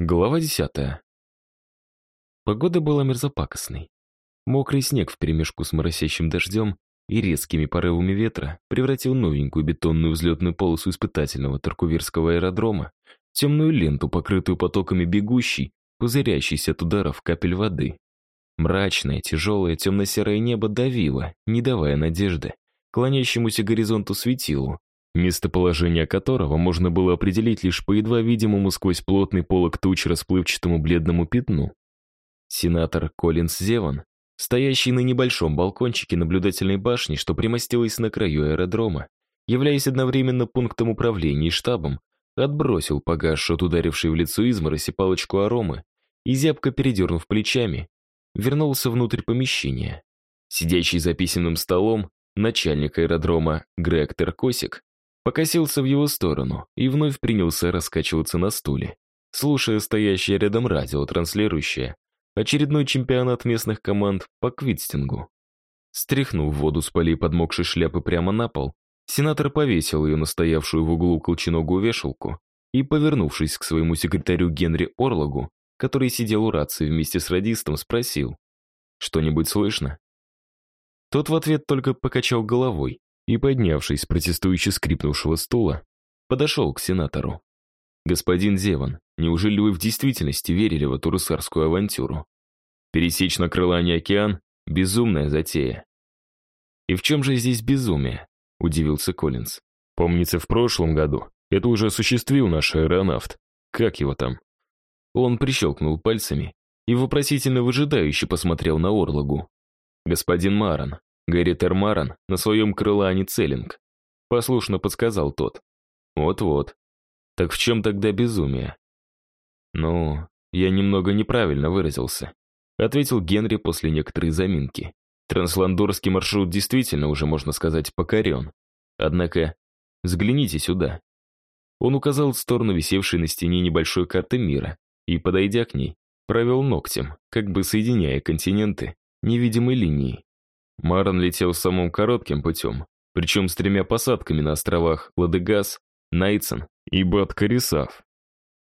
Глава десятая. Погода была мерзопакостной. Мокрый снег вперемешку с моросящим дождем и резкими порывами ветра превратил новенькую бетонную взлетную полосу испытательного Таркуверского аэродрома в темную ленту, покрытую потоками бегущей, пузырящейся от ударов капель воды. Мрачное, тяжелое, темно-серое небо давило, не давая надежды, клонящемуся горизонту светилу, местоположение которого можно было определить лишь по едва видимому сквозь плотный полог туч расплывчатому бледному пятну. Сенатор Коллинс Зеван, стоящий на небольшом балкончике наблюдательной башни, что примостилась на краю аэродрома, являясь одновременно пунктом управления и штабом, отбросил погасшую от ударившей в лицо измороси палочку аромы и, зябко передернув плечами, вернулся внутрь помещения. Сидящий за письменным столом начальник аэродрома Грег Теркосик покосился в его сторону и вновь принялся раскачиваться на стуле, слушая стоящее рядом радио, транслирующее очередной чемпионат местных команд по квитстингу. Стряхнув воду с полей подмокшей шляпы прямо на пол, сенатор повесил ее на стоявшую в углу колченогую вешалку и, повернувшись к своему секретарю Генри Орлогу, который сидел у рации вместе с радистом, спросил, «Что-нибудь слышно?» Тот в ответ только покачал головой, и, поднявшись с протестующе скрипнувшего стула, подошел к сенатору. «Господин Зеван, неужели вы в действительности верили в эту русарскую авантюру? Пересечь на крылане океан — безумная затея». «И в чем же здесь безумие?» — удивился Коллинз. «Помнится, в прошлом году это уже осуществил наш аэронавт. Как его там?» Он прищелкнул пальцами и вопросительно выжидающе посмотрел на Орлогу. «Господин Маран, Гэри Термаран на своем крылане Целлинг. Послушно подсказал тот. Вот-вот. Так в чем тогда безумие? Ну, я немного неправильно выразился. Ответил Генри после некоторой заминки. Трансландорский маршрут действительно уже, можно сказать, покорен. Однако, взгляните сюда. Он указал в сторону висевшей на стене небольшой карты мира и, подойдя к ней, провел ногтем, как бы соединяя континенты невидимой линией. Марон летел самым коротким путем, причем с тремя посадками на островах Ладегас, Найцен и Баткарисав.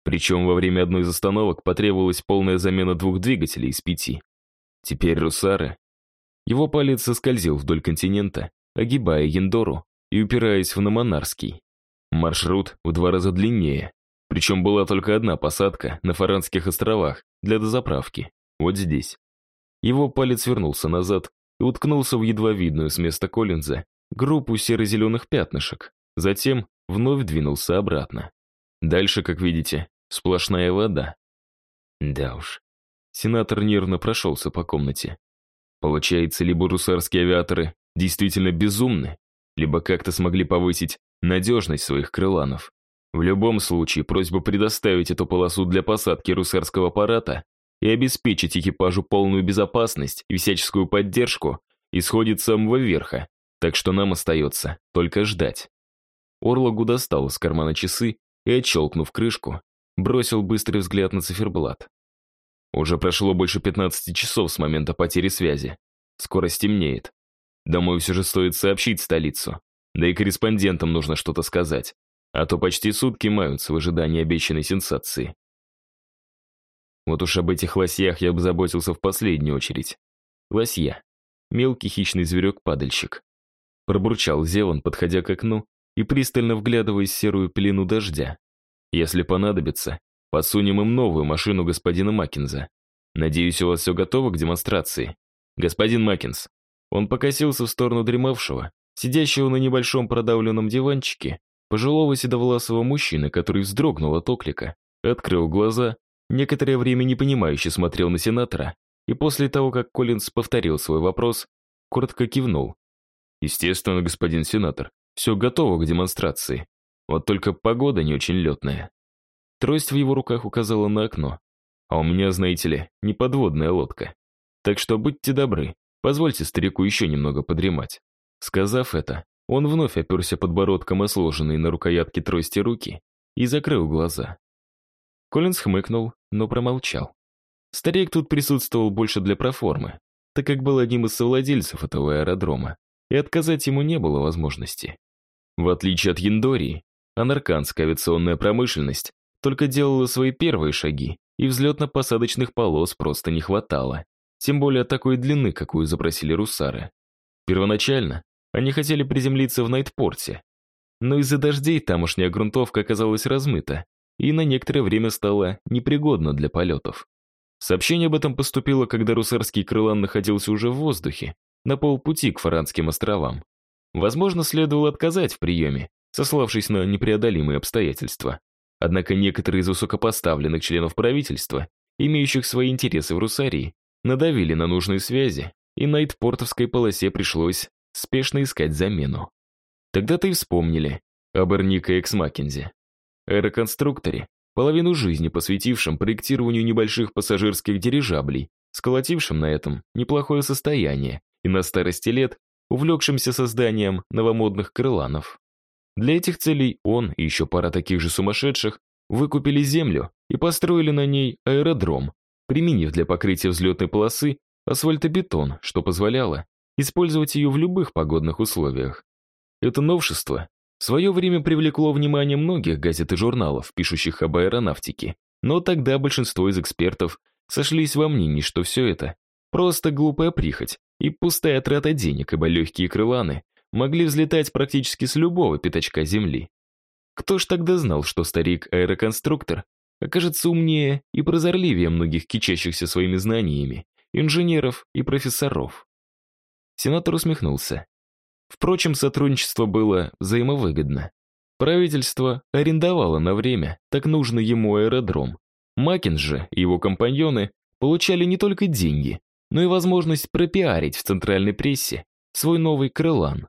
Причем во время одной из остановок потребовалась полная замена двух двигателей из пяти. Теперь Русары. Его палец соскользил вдоль континента, огибая Яндору и упираясь в Намонарский. Маршрут в два раза длиннее, причем была только одна посадка на Фаранских островах для дозаправки, вот здесь. Его палец вернулся назад и уткнулся в едва видную с места Коллинза группу серо-зеленых пятнышек, затем вновь двинулся обратно. Дальше, как видите, сплошная вода. Да уж. Сенатор нервно прошелся по комнате. Получается, либо русарские авиаторы действительно безумны, либо как-то смогли повысить надежность своих крыланов. В любом случае, просьба предоставить эту полосу для посадки русарского аппарата и обеспечить экипажу полную безопасность и всяческую поддержку исходит с самого верха, так что нам остается только ждать. Орлогу достал из кармана часы и, отщелкнув крышку, бросил быстрый взгляд на циферблат. Уже прошло больше 15 часов с момента потери связи. Скоро стемнеет. Думаю, все же стоит сообщить столицу. Да и корреспондентам нужно что-то сказать. А то почти сутки маются в ожидании обещанной сенсации. Вот уж об этих лосях я бы заботился в последнюю очередь. Лосья. Мелкий хищный зверек-падальщик. Пробурчал Зелан, подходя к окну и пристально вглядываясь в серую пелену дождя. Если понадобится, подсунем им новую машину господина Маккинза. Надеюсь, у вас все готово к демонстрации. Господин Маккинс. Он покосился в сторону дремавшего, сидящего на небольшом продавленном диванчике, пожилого седовласого мужчины, который вздрогнул от оклика, открыл глаза Некоторое время непонимающе смотрел на сенатора, и после того, как Коллинз повторил свой вопрос, коротко кивнул. «Естественно, господин сенатор, все готово к демонстрации. Вот только погода не очень летная». Трость в его руках указала на окно. «А у меня, знаете ли, не подводная лодка. Так что будьте добры, позвольте старику еще немного подремать». Сказав это, он вновь оперся подбородком о сложенные на рукоятке трости руки и закрыл глаза. Коллинз хмыкнул, но промолчал. Старик тут присутствовал больше для проформы, так как был одним из совладельцев этого аэродрома, и отказать ему не было возможности. В отличие от Яндории, анарканская авиационная промышленность только делала свои первые шаги, и взлетно-посадочных полос просто не хватало. Тем более такой длины, какую запросили русары. Первоначально они хотели приземлиться в Найтпорте, но из-за дождей тамошняя грунтовка оказалась размыта и на некоторое время стала непригодна для полетов. Сообщение об этом поступило, когда русарский крылан находился уже в воздухе, на полпути к Фаранским островам. Возможно, следовало отказать в приеме, сославшись на непреодолимые обстоятельства. Однако некоторые из высокопоставленных членов правительства, имеющих свои интересы в Русарии, надавили на нужные связи, и на Итпортовской полосе пришлось спешно искать замену. Тогда-то и вспомнили об Эрнике Экс Маккензи, аэроконструкторе, половину жизни посвятившем проектированию небольших пассажирских дирижаблей, сколотившем на этом неплохое состояние и на старости лет увлекшимся созданием новомодных крыланов. Для этих целей он и еще пара таких же сумасшедших выкупили землю и построили на ней аэродром, применив для покрытия взлетной полосы асфальтобетон, что позволяло использовать ее в любых погодных условиях. Это новшество в свое время привлекло внимание многих газет и журналов, пишущих об аэронавтике, но тогда большинство из экспертов сошлись во мнении, что все это просто глупая прихоть и пустая трата денег, ибо легкие крыланы могли взлетать практически с любого пятачка земли. Кто ж тогда знал, что старик-аэроконструктор окажется умнее и прозорливее многих кичащихся своими знаниями, инженеров и профессоров? Сенатор усмехнулся. Впрочем, сотрудничество было взаимовыгодно. Правительство арендовало на время так нужный ему аэродром. Макин же и его компаньоны получали не только деньги, но и возможность пропиарить в центральной прессе свой новый крылан.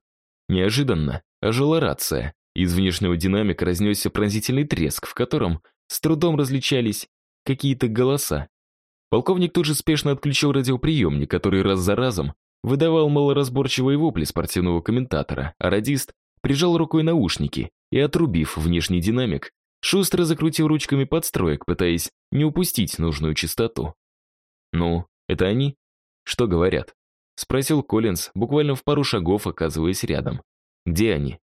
Неожиданно ожила рация. Из внешнего динамика разнесся пронзительный треск, в котором с трудом различались какие-то голоса. Полковник тут же спешно отключил радиоприемник, который раз за разом выдавал малоразборчивые вопли спортивного комментатора, а радист прижал рукой наушники и, отрубив внешний динамик, шустро закрутил ручками подстроек, пытаясь не упустить нужную частоту. «Ну, это они?» «Что говорят?» — спросил Коллинз, буквально в пару шагов оказываясь рядом. «Где они?»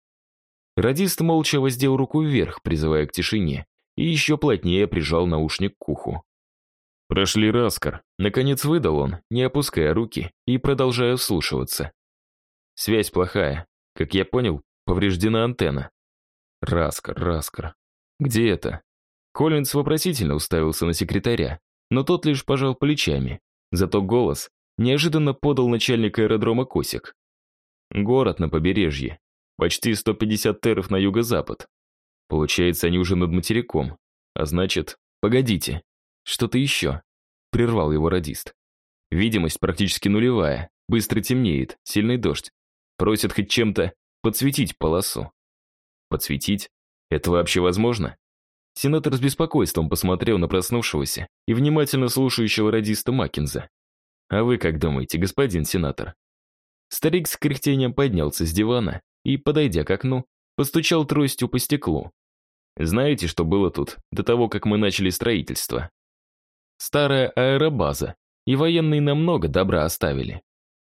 Радист молча воздел руку вверх, призывая к тишине, и еще плотнее прижал наушник к уху. «Прошли Раскар», — наконец выдал он, не опуская руки и продолжая вслушиваться. «Связь плохая. Как я понял, повреждена антенна». «Раскар, Раскар. Где это?» Коллинз вопросительно уставился на секретаря, но тот лишь пожал плечами. Зато голос неожиданно подал начальник аэродрома Косик. Город на побережье. Почти 150 теров на юго-запад. Получается, они уже над материком. А значит, погодите, что-то еще. Прервал его радист. Видимость практически нулевая. Быстро темнеет, сильный дождь. Просят хоть чем-то подсветить полосу. Подсветить? Это вообще возможно? Сенатор с беспокойством посмотрел на проснувшегося и внимательно слушающего радиста Маккинза. «А вы как думаете, господин сенатор?» Старик с кряхтением поднялся с дивана и, подойдя к окну, постучал тростью по стеклу. «Знаете, что было тут до того, как мы начали строительство?» «Старая аэробаза, и военные намного добра оставили».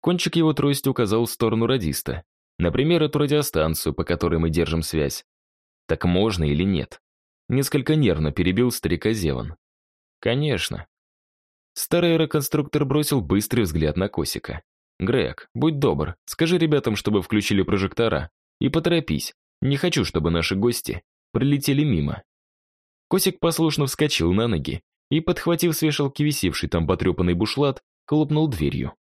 Кончик его трости указал в сторону радиста. Например, эту радиостанцию, по которой мы держим связь. Так можно или нет? Несколько нервно перебил старика Зеван. Конечно. Старый аэроконструктор бросил быстрый взгляд на Косика. «Грег, будь добр, скажи ребятам, чтобы включили прожектора. И поторопись, не хочу, чтобы наши гости прилетели мимо». Косик послушно вскочил на ноги и, подхватив с вешалки висевший там потрепанный бушлат, хлопнул дверью.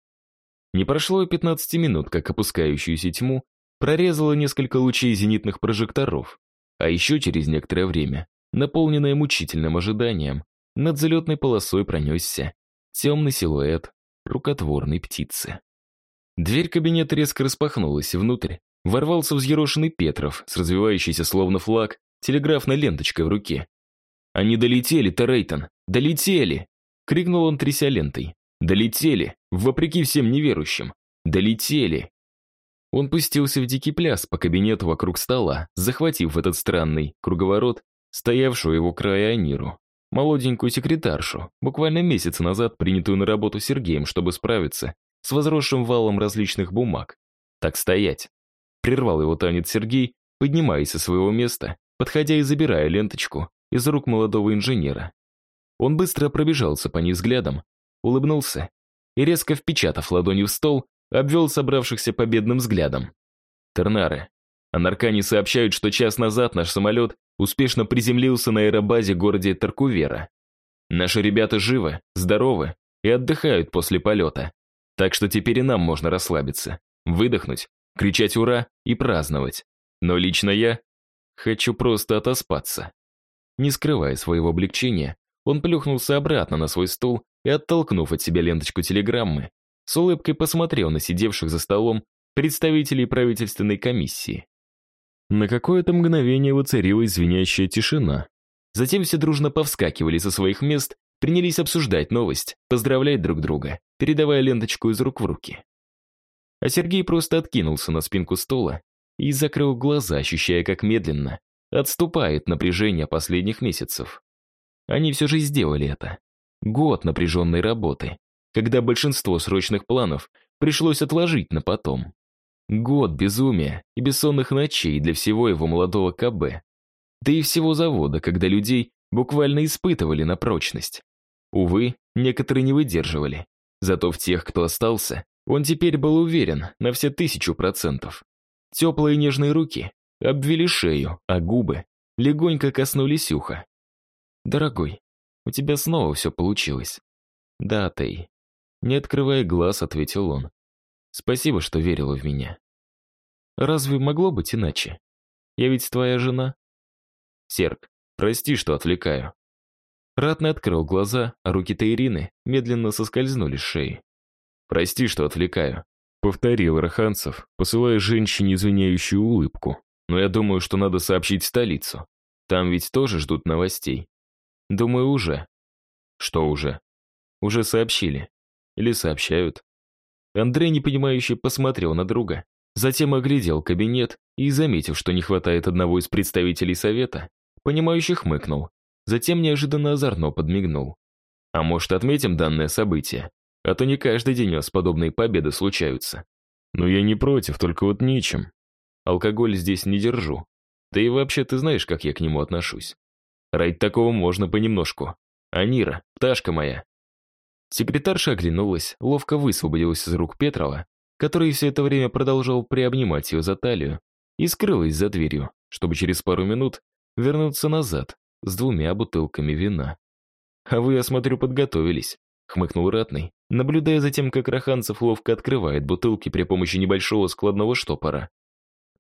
Не прошло и 15 минут, как опускающуюся тьму прорезало несколько лучей зенитных прожекторов, а еще через некоторое время наполненная мучительным ожиданием, над залетной полосой пронесся темный силуэт рукотворной птицы. Дверь кабинета резко распахнулась, и внутрь ворвался взъерошенный Петров с развивающейся словно флаг телеграфной ленточкой в руке. «Они долетели, Терейтон! Долетели!» — крикнул он, тряся лентой. «Долетели! Вопреки всем неверующим! Долетели!» Он пустился в дикий пляс по кабинету вокруг стола, захватив этот странный круговорот стоявшую его края Аниру, молоденькую секретаршу, буквально месяц назад принятую на работу Сергеем, чтобы справиться с возросшим валом различных бумаг. «Так стоять!» Прервал его танец Сергей, поднимаясь со своего места, подходя и забирая ленточку, из рук молодого инженера. Он быстро пробежался по ней взглядом, улыбнулся и, резко впечатав ладонью в стол, обвел собравшихся победным взглядом. Тернары. А Наркане сообщают, что час назад наш самолет успешно приземлился на аэробазе городе Таркувера. Наши ребята живы, здоровы и отдыхают после полета. Так что теперь и нам можно расслабиться, выдохнуть, кричать «Ура!» и праздновать. Но лично я хочу просто отоспаться. Не скрывая своего облегчения, он плюхнулся обратно на свой стул и, оттолкнув от себя ленточку телеграммы, с улыбкой посмотрел на сидевших за столом представителей правительственной комиссии. На какое-то мгновение воцарилась звенящая тишина. Затем все дружно повскакивали со своих мест, принялись обсуждать новость, поздравлять друг друга, передавая ленточку из рук в руки. А Сергей просто откинулся на спинку стула и закрыл глаза, ощущая, как медленно отступает напряжение последних месяцев. Они все же сделали это. Год напряженной работы, когда большинство срочных планов пришлось отложить на потом. Год безумия и бессонных ночей для всего его молодого КБ. Да и всего завода, когда людей буквально испытывали на прочность. Увы, некоторые не выдерживали. Зато в тех, кто остался, он теперь был уверен на все тысячу процентов. Теплые нежные руки обвели шею, а губы легонько коснулись уха. «Дорогой, у тебя снова все получилось». «Да, Тей». Не открывая глаз, ответил он. «Спасибо, что верила в меня». «Разве могло быть иначе? Я ведь твоя жена». «Серг, прости, что отвлекаю». Ратный открыл глаза, а руки Таирины медленно соскользнули с шеи. «Прости, что отвлекаю», — повторил Раханцев, посылая женщине извиняющую улыбку. «Но я думаю, что надо сообщить столицу. Там ведь тоже ждут новостей». «Думаю, уже». «Что уже?» «Уже сообщили. Или сообщают». Андрей, непонимающе, посмотрел на друга, затем оглядел кабинет и, заметив, что не хватает одного из представителей совета, понимающе хмыкнул, затем неожиданно озорно подмигнул. «А может, отметим данное событие? А то не каждый день у нас подобные победы случаются». «Ну, я не против, только вот нечем. Алкоголь здесь не держу. Да и вообще, ты знаешь, как я к нему отношусь. Ради такого можно понемножку. Анира, пташка моя». Секретарша оглянулась, ловко высвободилась из рук Петрова, который все это время продолжал приобнимать ее за талию, и скрылась за дверью, чтобы через пару минут вернуться назад с двумя бутылками вина. «А вы, я смотрю, подготовились», — хмыкнул Ратный, наблюдая за тем, как Раханцев ловко открывает бутылки при помощи небольшого складного штопора.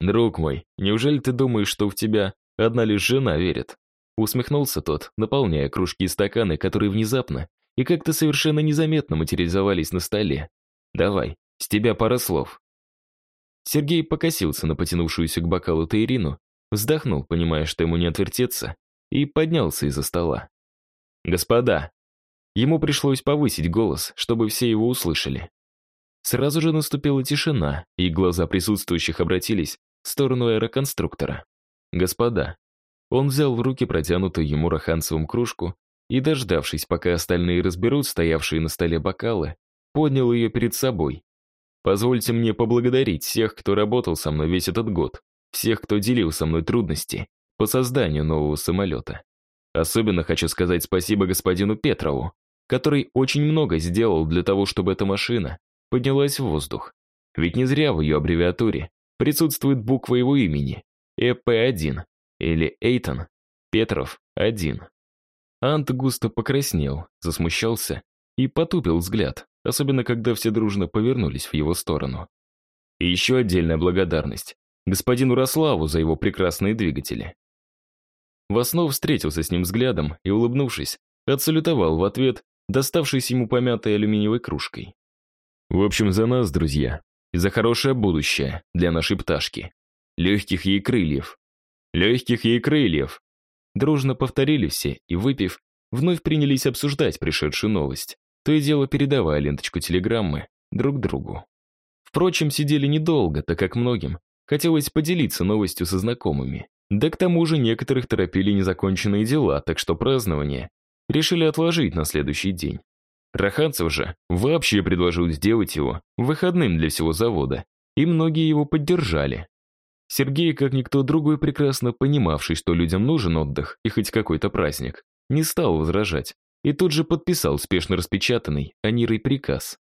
«Друг мой, неужели ты думаешь, что в тебя одна лишь жена верит?» Усмехнулся тот, наполняя кружки и стаканы, которые внезапно и как-то совершенно незаметно материализовались на столе. «Давай, с тебя пара слов». Сергей покосился на потянувшуюся к бокалу Таирину, вздохнул, понимая, что ему не отвертеться, и поднялся из-за стола. «Господа!» Ему пришлось повысить голос, чтобы все его услышали. Сразу же наступила тишина, и глаза присутствующих обратились в сторону аэроконструктора. «Господа!» Он взял в руки протянутую ему раханцевым кружку и, дождавшись, пока остальные разберут стоявшие на столе бокалы, поднял ее перед собой. «Позвольте мне поблагодарить всех, кто работал со мной весь этот год, всех, кто делил со мной трудности, по созданию нового самолета. Особенно хочу сказать спасибо господину Петрову, который очень много сделал для того, чтобы эта машина поднялась в воздух. Ведь не зря в ее аббревиатуре присутствует буква его имени – ЭП-1 или Эйтон Петров-1. Ант густо покраснел, засмущался и потупил взгляд, особенно когда все дружно повернулись в его сторону. И еще отдельная благодарность господину Рославу за его прекрасные двигатели. Воснов встретился с ним взглядом и, улыбнувшись, отсалютовал в ответ, доставшись ему помятой алюминиевой кружкой. В общем, за нас, друзья, и за хорошее будущее для нашей пташки. Легких ей крыльев. Легких ей крыльев. Дружно повторили все и, выпив, вновь принялись обсуждать пришедшую новость, то и дело передавая ленточку телеграммы друг другу. Впрочем, сидели недолго, так как многим хотелось поделиться новостью со знакомыми. Да к тому же некоторых торопили незаконченные дела, так что празднование решили отложить на следующий день. Раханцев же вообще предложил сделать его выходным для всего завода, и многие его поддержали. Сергей, как никто другой, прекрасно понимавший, что людям нужен отдых и хоть какой-то праздник, не стал возражать и тут же подписал спешно распечатанный Анирой приказ.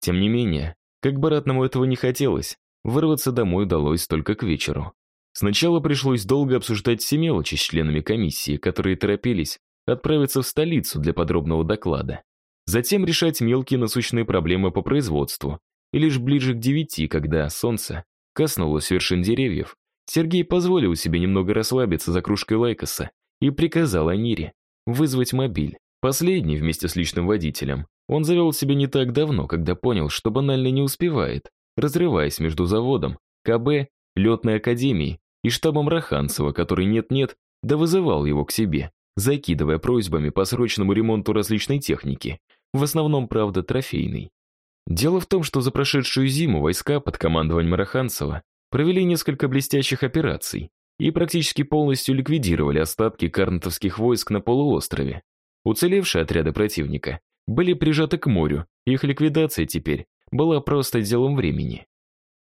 Тем не менее, как бы ратному этого не хотелось, вырваться домой удалось только к вечеру. Сначала пришлось долго обсуждать все мелочи с членами комиссии, которые торопились отправиться в столицу для подробного доклада. Затем решать мелкие насущные проблемы по производству. И лишь ближе к девяти, когда солнце коснулось вершин деревьев, Сергей позволил себе немного расслабиться за кружкой лайкоса и приказал Анире вызвать мобиль. Последний, вместе с личным водителем, он завел себе не так давно, когда понял, что банально не успевает, разрываясь между заводом, КБ, летной академией и штабом Раханцева, который нет-нет, да вызывал его к себе, закидывая просьбами по срочному ремонту различной техники, в основном, правда, трофейной. Дело в том, что за прошедшую зиму войска под командованием Раханцева провели несколько блестящих операций и практически полностью ликвидировали остатки карнатовских войск на полуострове. Уцелевшие отряды противника были прижаты к морю, их ликвидация теперь была просто делом времени.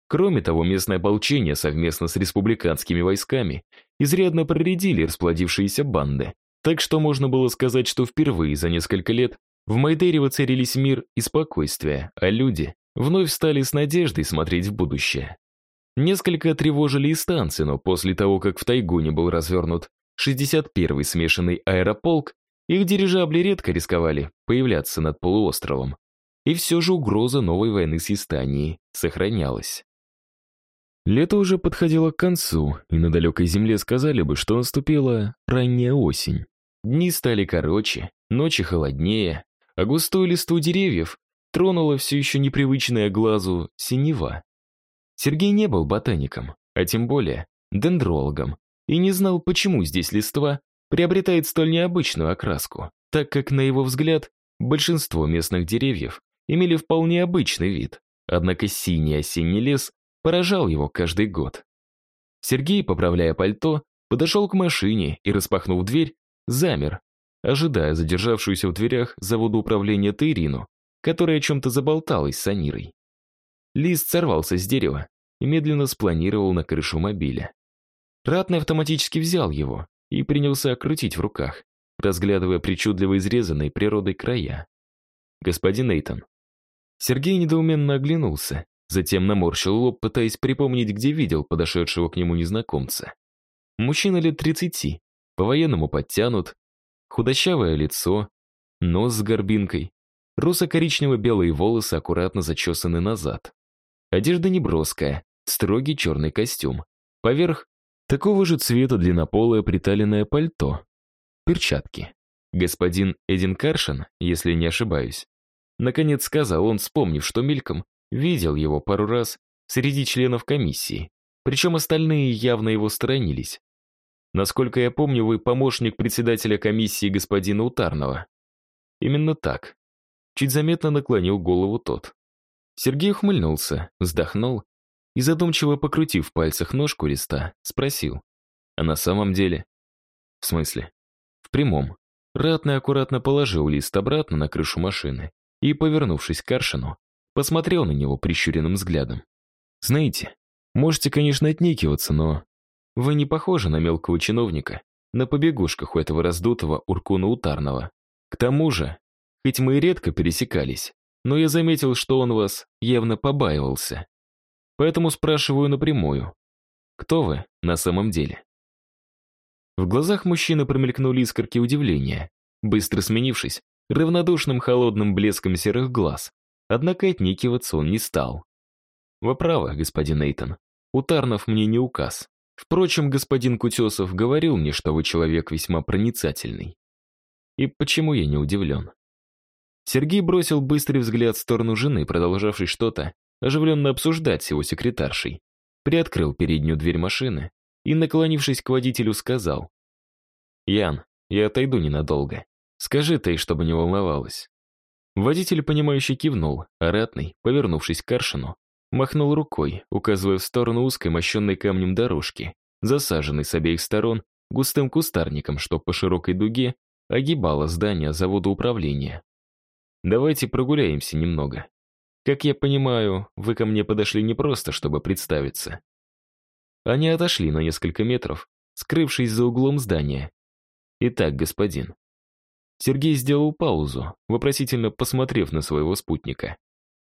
Кроме того, местное ополчение совместно с республиканскими войсками изрядно проредили расплодившиеся банды, так что можно было сказать, что впервые за несколько лет в Майдере воцарились мир и спокойствие, а люди вновь стали с надеждой смотреть в будущее. Несколько тревожили и станции, но после того, как в Тайгуне был развернут 61-й смешанный аэрополк, их дирижабли редко рисковали появляться над полуостровом. И все же угроза новой войны с Истанией сохранялась. Лето уже подходило к концу, и на далекой земле сказали бы, что наступила ранняя осень. Дни стали короче, ночи холоднее, а густую листву деревьев тронула все еще непривычная глазу синева. Сергей не был ботаником, а тем более дендрологом, и не знал, почему здесь листва приобретает столь необычную окраску, так как, на его взгляд, большинство местных деревьев имели вполне обычный вид, однако синий осенний лес поражал его каждый год. Сергей, поправляя пальто, подошел к машине и, распахнув дверь, замер, ожидая задержавшуюся в дверях завода управления Тейрину, которая о чем-то заболталась с Анирой. Лист сорвался с дерева и медленно спланировал на крышу мобиля. Ратный автоматически взял его, и принялся крутить в руках, разглядывая причудливо изрезанные природой края. «Господин Эйтон». Сергей недоуменно оглянулся, затем наморщил лоб, пытаясь припомнить, где видел подошедшего к нему незнакомца. Мужчина лет тридцати, по-военному подтянут, худощавое лицо, нос с горбинкой, русо-коричнево-белые волосы аккуратно зачесаны назад. Одежда неброская, строгий черный костюм. Поверх Такого же цвета длиннополое приталенное пальто. Перчатки. Господин Эдин Каршин, если не ошибаюсь. Наконец сказал он, вспомнив, что мельком видел его пару раз среди членов комиссии. Причем остальные явно его сторонились. Насколько я помню, вы помощник председателя комиссии господина Утарного. Именно так. Чуть заметно наклонил голову тот. Сергей ухмыльнулся, вздохнул и, задумчиво покрутив в пальцах ножку листа, спросил. «А на самом деле?» «В смысле?» «В прямом». Ратный аккуратно положил лист обратно на крышу машины и, повернувшись к Каршину, посмотрел на него прищуренным взглядом. «Знаете, можете, конечно, отнекиваться, но вы не похожи на мелкого чиновника, на побегушках у этого раздутого Уркуна Утарного. К тому же, хоть мы и редко пересекались, но я заметил, что он вас явно побаивался. Поэтому спрашиваю напрямую. Кто вы на самом деле? В глазах мужчины промелькнули искорки удивления, быстро сменившись равнодушным холодным блеском серых глаз. Однако отникиваться он не стал. Вы правы, господин Нейтон. Утарнов мне не указ. Впрочем, господин Кутесов говорил мне, что вы человек весьма проницательный. И почему я не удивлен? Сергей бросил быстрый взгляд в сторону жены, продолжавшей что-то оживленно обсуждать с его секретаршей. Приоткрыл переднюю дверь машины и, наклонившись к водителю, сказал. «Ян, я отойду ненадолго. Скажи ты, чтобы не волновалась». Водитель, понимающе кивнул, а ратный, повернувшись к Каршину, махнул рукой, указывая в сторону узкой мощенной камнем дорожки, засаженной с обеих сторон густым кустарником, что по широкой дуге огибало здание завода управления. «Давайте прогуляемся немного. Как я понимаю, вы ко мне подошли не просто, чтобы представиться. Они отошли на несколько метров, скрывшись за углом здания. «Итак, господин». Сергей сделал паузу, вопросительно посмотрев на своего спутника.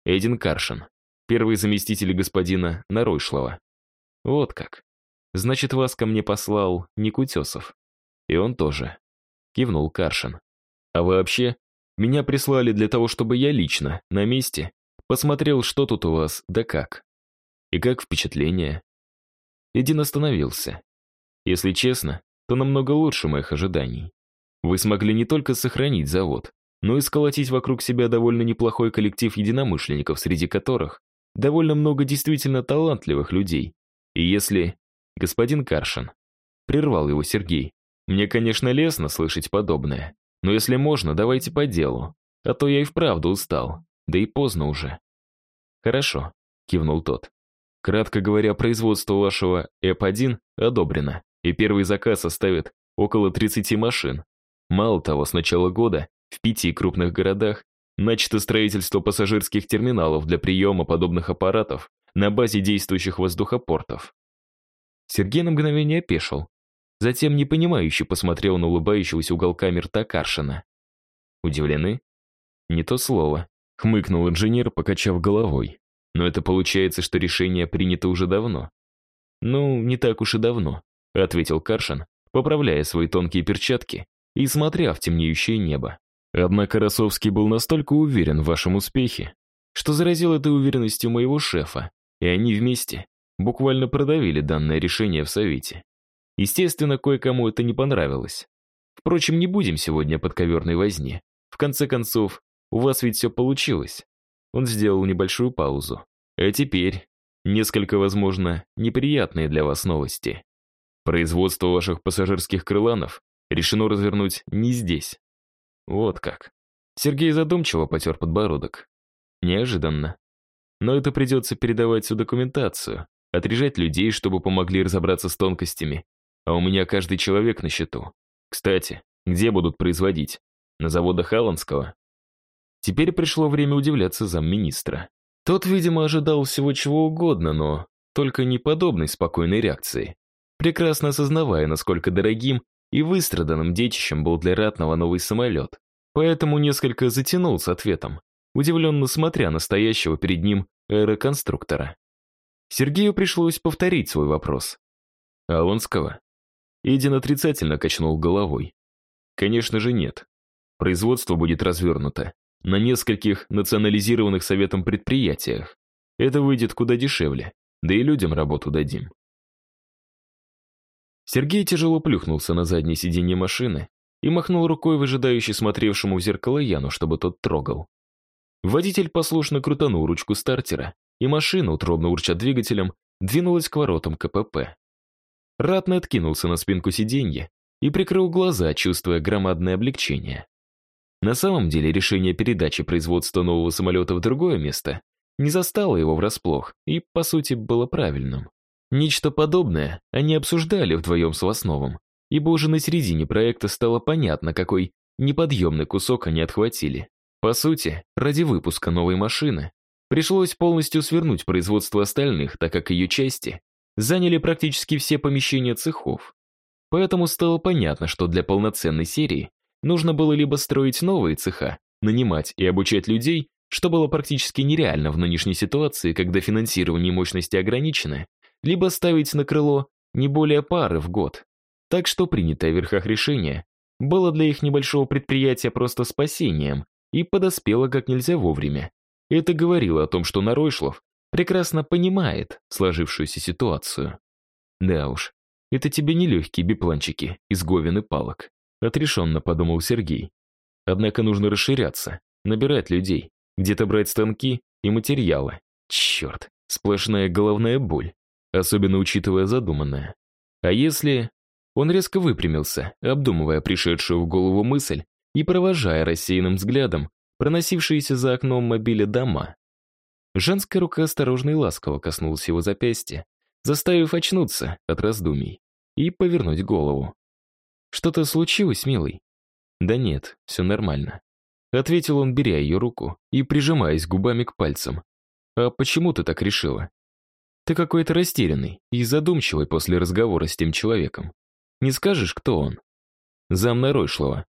Эдин Каршин, первый заместитель господина Наройшлова. Вот как. Значит, вас ко мне послал Никутесов. И он тоже. Кивнул Каршин. А вообще, меня прислали для того, чтобы я лично, на месте, посмотрел, что тут у вас, да как. И как впечатление. Эдин остановился. Если честно, то намного лучше моих ожиданий. Вы смогли не только сохранить завод, но и сколотить вокруг себя довольно неплохой коллектив единомышленников, среди которых довольно много действительно талантливых людей. И если... Господин Каршин. Прервал его Сергей. Мне, конечно, лестно слышать подобное, но если можно, давайте по делу, а то я и вправду устал, да и поздно уже. Хорошо, кивнул тот. Кратко говоря, производство вашего ЭП-1 одобрено, и первый заказ составит около 30 машин. Мало того, с начала года в пяти крупных городах начато строительство пассажирских терминалов для приема подобных аппаратов на базе действующих воздухопортов. Сергей на мгновение опешил, затем непонимающе посмотрел на улыбающегося уголками рта Каршина. Удивлены? Не то слово. Хмыкнул инженер, покачав головой. Но это получается, что решение принято уже давно. Ну, не так уж и давно, ответил Каршин, поправляя свои тонкие перчатки и смотря в темнеющее небо. Однако Росовский был настолько уверен в вашем успехе, что заразил этой уверенностью моего шефа, и они вместе буквально продавили данное решение в Совете. Естественно, кое-кому это не понравилось. Впрочем, не будем сегодня под коверной возне. В конце концов, у вас ведь все получилось. Он сделал небольшую паузу. А теперь несколько, возможно, неприятные для вас новости. Производство ваших пассажирских крыланов решено развернуть не здесь. Вот как. Сергей задумчиво потер подбородок. Неожиданно. Но это придется передавать всю документацию, отрежать людей, чтобы помогли разобраться с тонкостями, а у меня каждый человек на счету. Кстати, где будут производить? На заводах Аланского? Теперь пришло время удивляться замминистра. Тот, видимо, ожидал всего чего угодно, но только не подобной спокойной реакции. Прекрасно осознавая, насколько дорогим и выстраданным детищем был для Ратного новый самолет. Поэтому несколько затянул с ответом, удивленно смотря на стоящего перед ним аэроконструктора. Сергею пришлось повторить свой вопрос. «Алонского?» Эдин отрицательно качнул головой. Конечно же нет. Производство будет развернуто на нескольких национализированных советом предприятиях. Это выйдет куда дешевле, да и людям работу дадим. Сергей тяжело плюхнулся на заднее сиденье машины и махнул рукой выжидающе смотревшему в зеркало Яну, чтобы тот трогал. Водитель послушно крутанул ручку стартера, и машина, утробно урча двигателем, двинулась к воротам КПП. Ратный откинулся на спинку сиденья и прикрыл глаза, чувствуя громадное облегчение. На самом деле решение передачи производства нового самолета в другое место не застало его врасплох и, по сути, было правильным. Нечто подобное они обсуждали вдвоем с Лосновым, ибо уже на середине проекта стало понятно, какой неподъемный кусок они отхватили. По сути, ради выпуска новой машины пришлось полностью свернуть производство остальных, так как ее части заняли практически все помещения цехов. Поэтому стало понятно, что для полноценной серии нужно было либо строить новые цеха, нанимать и обучать людей, что было практически нереально в нынешней ситуации, когда финансирование мощности ограничено, либо ставить на крыло не более пары в год. Так что принятое в верхах решение было для их небольшого предприятия просто спасением и подоспело как нельзя вовремя. Это говорило о том, что Наройшлов прекрасно понимает сложившуюся ситуацию. Да уж, это тебе не легкие бипланчики из говен и палок, отрешенно подумал Сергей. Однако нужно расширяться, набирать людей, где-то брать станки и материалы. Черт, сплошная головная боль, особенно учитывая задуманное. А если... Он резко выпрямился, обдумывая пришедшую в голову мысль и провожая рассеянным взглядом проносившиеся за окном мобиля дома. Женская рука осторожно и ласково коснулась его запястья, заставив очнуться от раздумий и повернуть голову. «Что-то случилось, милый?» «Да нет, все нормально», — ответил он, беря ее руку и прижимаясь губами к пальцам. «А почему ты так решила?» Ты какой-то растерянный и задумчивый после разговора с тем человеком. Не скажешь, кто он?» «Зам Наройшлова».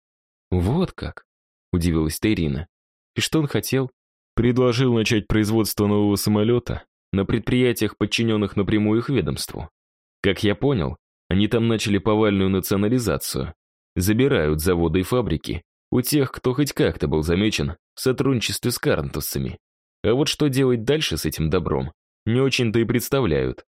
«Вот как?» — удивилась Тайрина. «И что он хотел?» «Предложил начать производство нового самолета на предприятиях, подчиненных напрямую их ведомству. Как я понял, они там начали повальную национализацию. Забирают заводы и фабрики у тех, кто хоть как-то был замечен в сотрудничестве с карнтовцами. А вот что делать дальше с этим добром, не очень-то и представляют.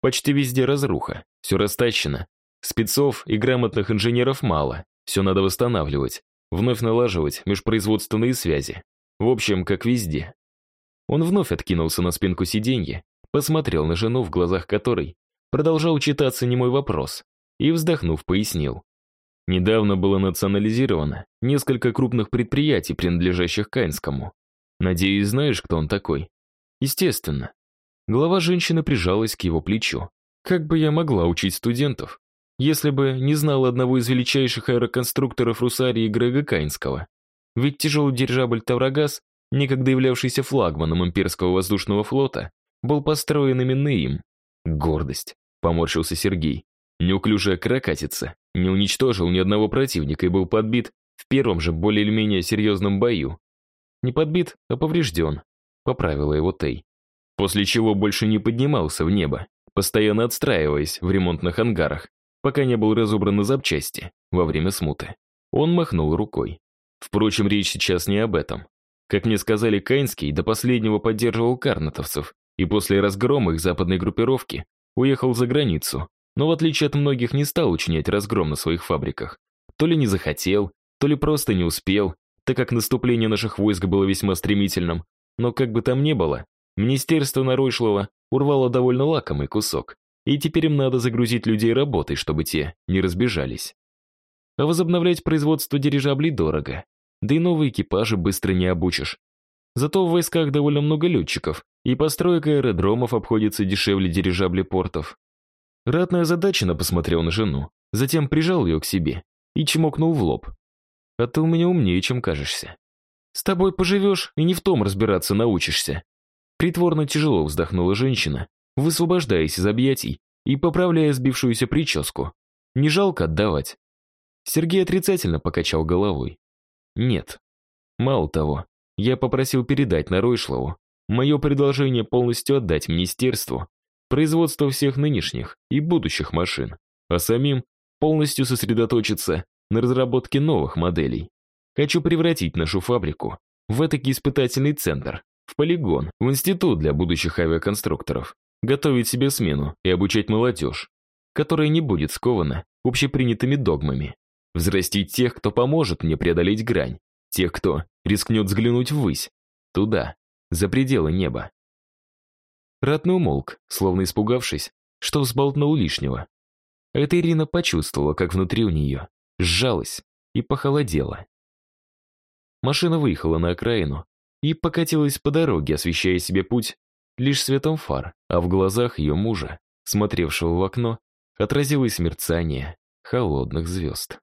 Почти везде разруха, все растащено. Спецов и грамотных инженеров мало, все надо восстанавливать, вновь налаживать межпроизводственные связи. В общем, как везде. Он вновь откинулся на спинку сиденья, посмотрел на жену, в глазах которой продолжал читаться немой вопрос, и, вздохнув, пояснил. Недавно было национализировано несколько крупных предприятий, принадлежащих Каинскому. Надеюсь, знаешь, кто он такой? Естественно. Голова женщины прижалась к его плечу. Как бы я могла учить студентов, если бы не знала одного из величайших аэроконструкторов Русарии Грега Каинского? Ведь тяжелый дирижабль «Таврогаз», некогда являвшийся флагманом имперского воздушного флота, был построен именно им. Гордость, поморщился Сергей. Неуклюжая каракатица, не уничтожил ни одного противника и был подбит в первом же более или менее серьезном бою. Не подбит, а поврежден, поправила его Тей. После чего больше не поднимался в небо, постоянно отстраиваясь в ремонтных ангарах, пока не был разобран на запчасти во время смуты. Он махнул рукой. Впрочем, речь сейчас не об этом. Как мне сказали, Кайнский до последнего поддерживал карнатовцев, и после разгрома их западной группировки уехал за границу, но в отличие от многих не стал учинять разгром на своих фабриках. То ли не захотел, то ли просто не успел, так как наступление наших войск было весьма стремительным. Но как бы там ни было, министерство Наройшлова урвало довольно лакомый кусок, и теперь им надо загрузить людей работой, чтобы те не разбежались. А возобновлять производство дирижаблей дорого, да и новые экипажи быстро не обучишь. Зато в войсках довольно много летчиков, и постройка аэродромов обходится дешевле дирижаблей портов. Ратная задача посмотрел на жену, затем прижал ее к себе и чмокнул в лоб. «А ты у меня умнее, чем кажешься. С тобой поживешь и не в том разбираться научишься». Притворно тяжело вздохнула женщина, высвобождаясь из объятий и поправляя сбившуюся прическу. «Не жалко отдавать?» Сергей отрицательно покачал головой. «Нет. Мало того, я попросил передать на Ройшлову мое предложение полностью отдать министерству производство всех нынешних и будущих машин, а самим полностью сосредоточиться на разработке новых моделей. Хочу превратить нашу фабрику в этакий испытательный центр, в полигон, в институт для будущих авиаконструкторов, готовить себе смену и обучать молодежь, которая не будет скована общепринятыми догмами, взрастить тех, кто поможет мне преодолеть грань, тех, кто рискнет взглянуть ввысь, туда, за пределы неба. Ратный умолк, словно испугавшись, что взболтнул лишнего. Это Ирина почувствовала, как внутри у нее сжалась и похолодела. Машина выехала на окраину и покатилась по дороге, освещая себе путь лишь светом фар, а в глазах ее мужа, смотревшего в окно, отразилось мерцание холодных звезд.